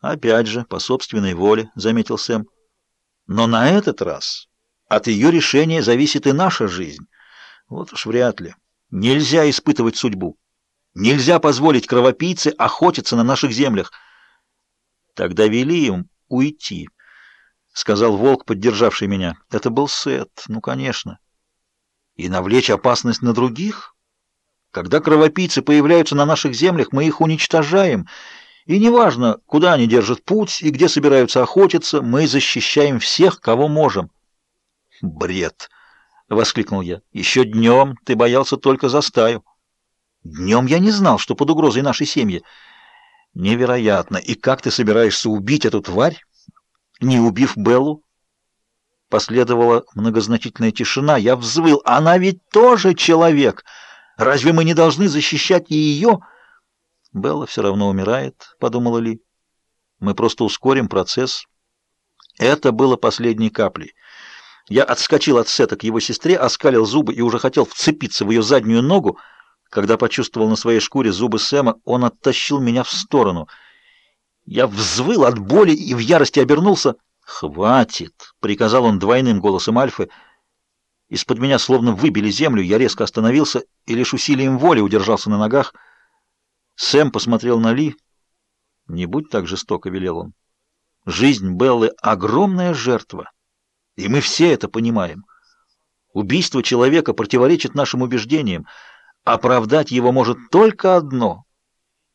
Опять же, по собственной воле, заметил Сэм. Но на этот раз от ее решения зависит и наша жизнь. Вот уж вряд ли. Нельзя испытывать судьбу. Нельзя позволить кровопийце охотиться на наших землях. Тогда вели им уйти, сказал волк, поддержавший меня. Это был Сет, ну, конечно. И навлечь опасность на других? Когда кровопийцы появляются на наших землях, мы их уничтожаем. И неважно, куда они держат путь и где собираются охотиться, мы защищаем всех, кого можем. Бред! — воскликнул я. «Еще днем ты боялся только за стаю. Днем я не знал, что под угрозой нашей семьи. Невероятно! И как ты собираешься убить эту тварь, не убив Беллу?» Последовала многозначительная тишина. Я взвыл. «Она ведь тоже человек! Разве мы не должны защищать и ее?» «Белла все равно умирает», — подумала Ли. «Мы просто ускорим процесс». Это было последней каплей. Я отскочил от Сета к его сестре, оскалил зубы и уже хотел вцепиться в ее заднюю ногу, когда почувствовал на своей шкуре зубы Сэма, он оттащил меня в сторону. Я взвыл от боли и в ярости обернулся. «Хватит!» — приказал он двойным голосом Альфы. Из-под меня словно выбили землю, я резко остановился и лишь усилием воли удержался на ногах. Сэм посмотрел на Ли. «Не будь так жестоко», — велел он. «Жизнь Беллы — огромная жертва». И мы все это понимаем. Убийство человека противоречит нашим убеждениям. Оправдать его может только одно.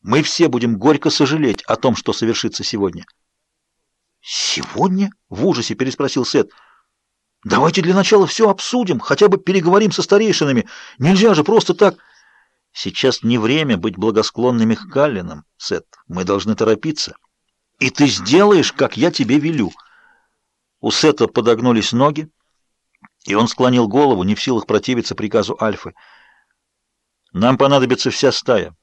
Мы все будем горько сожалеть о том, что совершится сегодня. «Сегодня?» — в ужасе переспросил Сет. «Давайте для начала все обсудим, хотя бы переговорим со старейшинами. Нельзя же просто так...» «Сейчас не время быть благосклонными к Каллинам, Сет. Мы должны торопиться. И ты сделаешь, как я тебе велю». У Сета подогнулись ноги, и он склонил голову, не в силах противиться приказу Альфы. «Нам понадобится вся стая.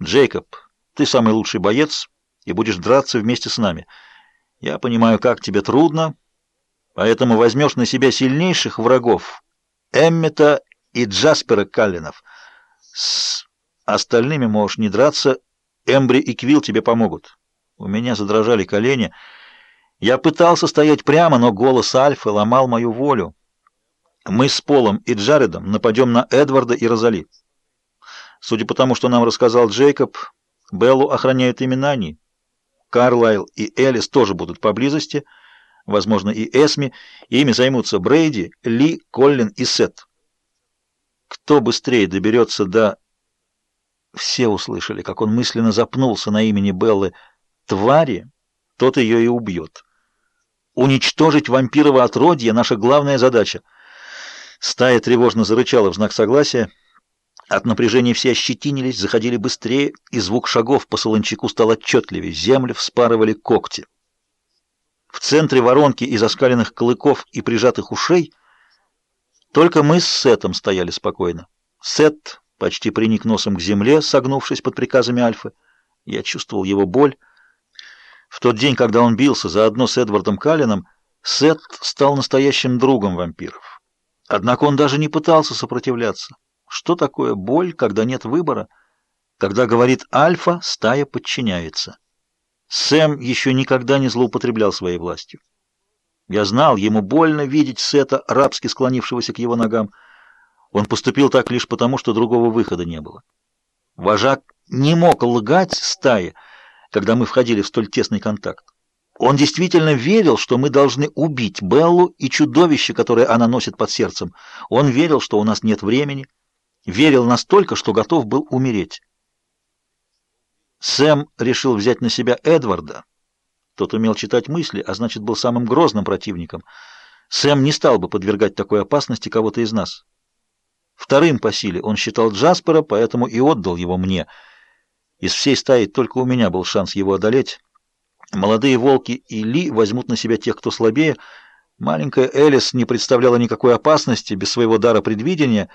Джейкоб, ты самый лучший боец и будешь драться вместе с нами. Я понимаю, как тебе трудно, поэтому возьмешь на себя сильнейших врагов Эммета и Джаспера Каллинов. С остальными можешь не драться, Эмбри и Квилл тебе помогут». У меня задрожали колени — я пытался стоять прямо, но голос Альфы ломал мою волю. Мы с Полом и Джаредом нападем на Эдварда и Розали. Судя по тому, что нам рассказал Джейкоб, Беллу охраняют именно они. Карлайл и Элис тоже будут поблизости, возможно, и Эсми. Ими займутся Брейди, Ли, Коллин и Сет. Кто быстрее доберется до... Все услышали, как он мысленно запнулся на имени Беллы «Твари», тот ее и убьет. Уничтожить вампирово отродье — наша главная задача. Стая тревожно зарычала в знак согласия. От напряжения все ощетинились, заходили быстрее, и звук шагов по солончаку стал отчетливее. Землю вспарывали когти. В центре воронки из оскаленных клыков и прижатых ушей только мы с Сетом стояли спокойно. Сет почти приник носом к земле, согнувшись под приказами Альфы. Я чувствовал его боль. В тот день, когда он бился заодно с Эдвардом Каллином, Сет стал настоящим другом вампиров. Однако он даже не пытался сопротивляться. Что такое боль, когда нет выбора? Когда говорит альфа, стая подчиняется. Сэм еще никогда не злоупотреблял своей властью. Я знал, ему больно видеть Сета, рабски склонившегося к его ногам. Он поступил так лишь потому, что другого выхода не было. Вожак не мог лгать стае, когда мы входили в столь тесный контакт. Он действительно верил, что мы должны убить Беллу и чудовище, которое она носит под сердцем. Он верил, что у нас нет времени, верил настолько, что готов был умереть. Сэм решил взять на себя Эдварда. Тот умел читать мысли, а значит, был самым грозным противником. Сэм не стал бы подвергать такой опасности кого-то из нас. Вторым по силе он считал Джаспера, поэтому и отдал его мне — из всей стаи только у меня был шанс его одолеть. Молодые волки и Ли возьмут на себя тех, кто слабее. Маленькая Элис не представляла никакой опасности без своего дара предвидения,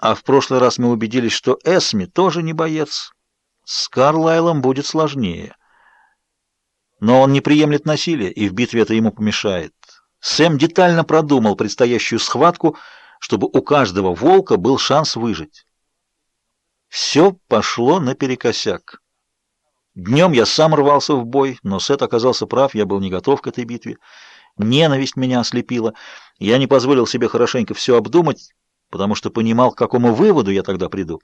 а в прошлый раз мы убедились, что Эсми тоже не боец. С Карлайлом будет сложнее. Но он не приемлет насилия, и в битве это ему помешает. Сэм детально продумал предстоящую схватку, чтобы у каждого волка был шанс выжить. Все пошло наперекосяк. Днем я сам рвался в бой, но Сет оказался прав, я был не готов к этой битве. Ненависть меня ослепила. Я не позволил себе хорошенько все обдумать, потому что понимал, к какому выводу я тогда приду.